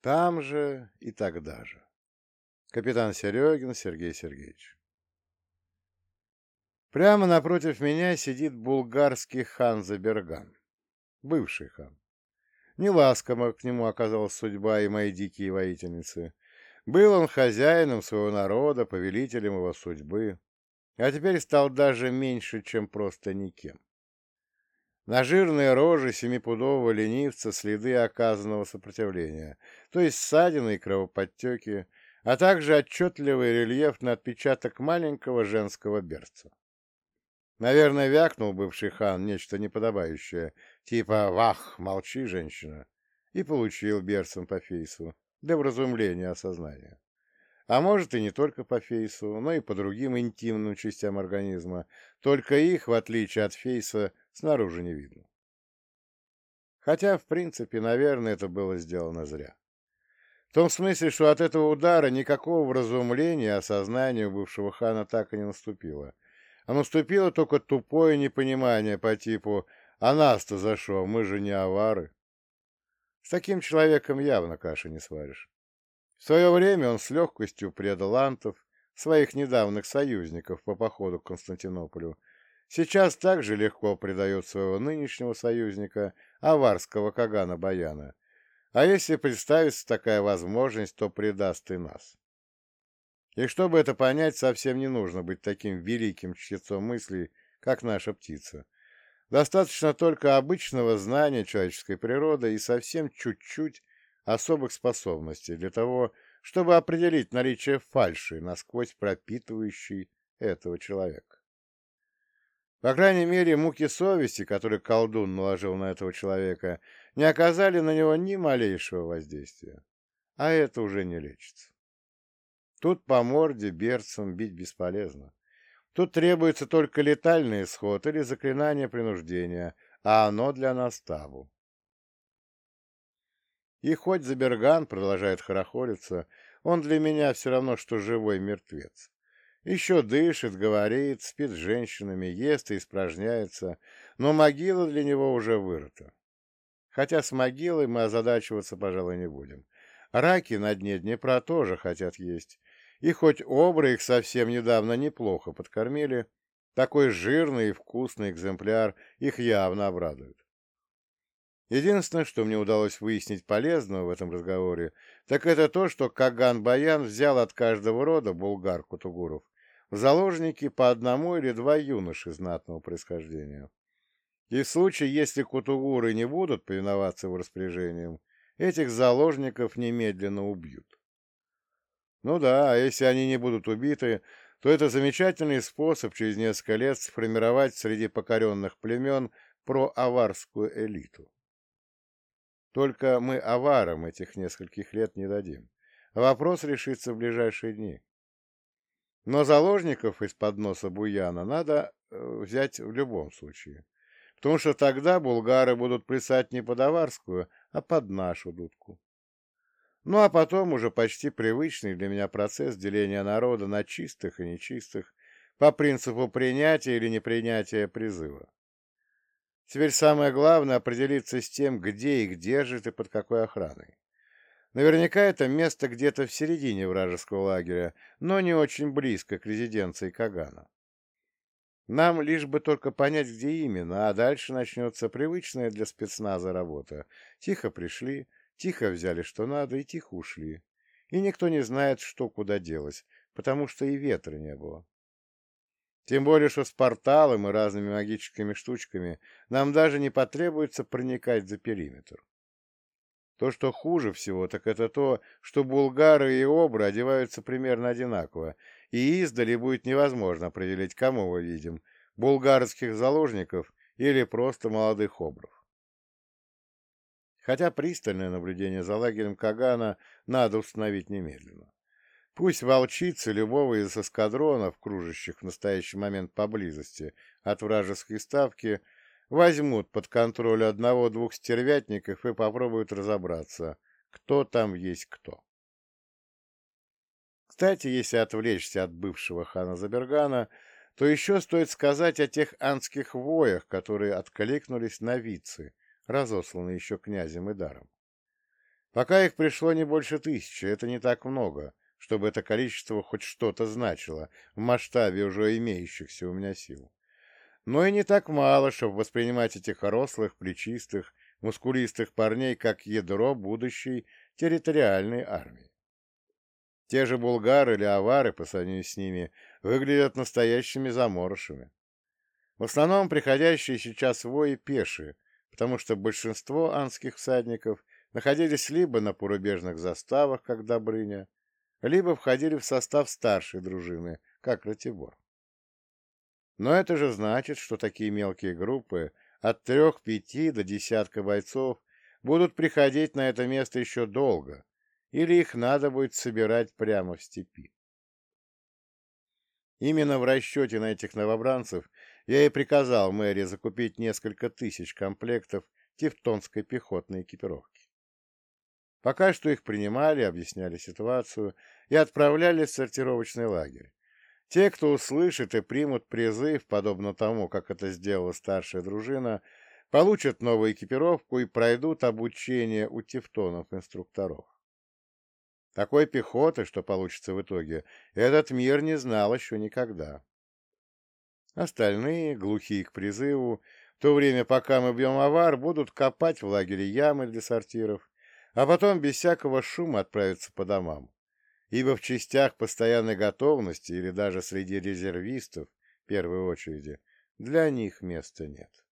Там же и тогда же. Капитан Серегин Сергей Сергеевич. Прямо напротив меня сидит булгарский хан Заберган, бывший хан. Неласково к нему оказалась судьба и мои дикие воительницы. Был он хозяином своего народа, повелителем его судьбы, а теперь стал даже меньше, чем просто никем. На жирные рожи семипудового ленивца следы оказанного сопротивления, то есть ссадины и кровоподтеки, а также отчетливый рельефный отпечаток маленького женского берца. Наверное, вякнул бывший хан нечто неподобающее, типа «Вах, молчи, женщина!» и получил берцем по фейсу для вразумления осознания. А может и не только по фейсу, но и по другим интимным частям организма, только их, в отличие от фейса, снаружи не видно. Хотя, в принципе, наверное, это было сделано зря. В том смысле, что от этого удара никакого вразумления осознания у бывшего хана так и не наступило. А наступило только тупое непонимание по типу «А нас-то за что? Мы же не авары». С таким человеком явно каши не сваришь. В свое время он с легкостью предал антов, своих недавних союзников по походу к Константинополю, сейчас также легко предает своего нынешнего союзника, аварского Кагана Баяна, а если представится такая возможность, то предаст и нас. И чтобы это понять, совсем не нужно быть таким великим чтецом мыслей, как наша птица. Достаточно только обычного знания человеческой природы и совсем чуть-чуть особых способностей для того, чтобы определить наличие фальши, насквозь пропитывающей этого человека. По крайней мере, муки совести, которые колдун наложил на этого человека, не оказали на него ни малейшего воздействия. А это уже не лечится. Тут по морде берцам бить бесполезно. Тут требуется только летальный исход или заклинание принуждения, а оно для нас табу. И хоть Заберган продолжает хорохориться, он для меня все равно, что живой мертвец. Еще дышит, говорит, спит с женщинами, ест и испражняется, но могила для него уже вырыта. Хотя с могилой мы озадачиваться, пожалуй, не будем. Раки на дне Днепра тоже хотят есть. И хоть обры их совсем недавно неплохо подкормили, такой жирный и вкусный экземпляр их явно обрадует. Единственное, что мне удалось выяснить полезного в этом разговоре, так это то, что Каган-Баян взял от каждого рода булгар-кутугуров заложники по одному или два юноши знатного происхождения. И в случае, если кутугуры не будут повиноваться его распоряжениям, этих заложников немедленно убьют. Ну да, а если они не будут убиты, то это замечательный способ через несколько лет сформировать среди покоренных племен проаварскую элиту. Только мы аварам этих нескольких лет не дадим. Вопрос решится в ближайшие дни. Но заложников из-под носа Буяна надо э, взять в любом случае. Потому что тогда булгары будут плясать не под аварскую, а под нашу дудку. Ну а потом уже почти привычный для меня процесс деления народа на чистых и нечистых по принципу принятия или непринятия призыва. Теперь самое главное — определиться с тем, где их держит и под какой охраной. Наверняка это место где-то в середине вражеского лагеря, но не очень близко к резиденции Кагана. Нам лишь бы только понять, где именно, а дальше начнется привычная для спецназа работа. Тихо пришли, тихо взяли, что надо, и тихо ушли. И никто не знает, что куда делось, потому что и ветра не было. Тем более, что с порталом и разными магическими штучками нам даже не потребуется проникать за периметр. То, что хуже всего, так это то, что булгары и обры одеваются примерно одинаково, и издали будет невозможно определить, кому мы видим – булгарских заложников или просто молодых обров. Хотя пристальное наблюдение за лагерем Кагана надо установить немедленно. Пусть волчицы любого из эскадронов, кружащих в настоящий момент поблизости от вражеской ставки, возьмут под контроль одного-двух стервятников и попробуют разобраться, кто там есть кто. Кстати, если отвлечься от бывшего хана Забергана, то еще стоит сказать о тех анских воях, которые откликнулись на вицы, разосланные еще князем и даром. Пока их пришло не больше тысячи, это не так много, чтобы это количество хоть что-то значило в масштабе уже имеющихся у меня сил. Но и не так мало, чтобы воспринимать этих рослых, плечистых, мускулистых парней как ядро будущей территориальной армии. Те же булгары или авары, по сравнению с ними, выглядят настоящими заморышами. В основном приходящие сейчас вои пешие, потому что большинство анских всадников находились либо на порубежных заставах, как Добрыня, либо входили в состав старшей дружины, как Ратибор. Но это же значит, что такие мелкие группы от трех-пяти до десятка бойцов будут приходить на это место еще долго, или их надо будет собирать прямо в степи. Именно в расчете на этих новобранцев я и приказал мэрии закупить несколько тысяч комплектов тевтонской пехотной экипировки. Пока что их принимали, объясняли ситуацию и отправляли в сортировочный лагерь. Те, кто услышит и примут призыв, подобно тому, как это сделала старшая дружина, получат новую экипировку и пройдут обучение у тевтонов-инструкторов. Такой пехоты, что получится в итоге, этот мир не знал еще никогда. Остальные, глухие к призыву, в то время, пока мы бьем авар, будут копать в лагере ямы для сортиров, а потом без всякого шума отправиться по домам ибо в частях постоянной готовности или даже среди резервистов, в первой очереди, для них места нет.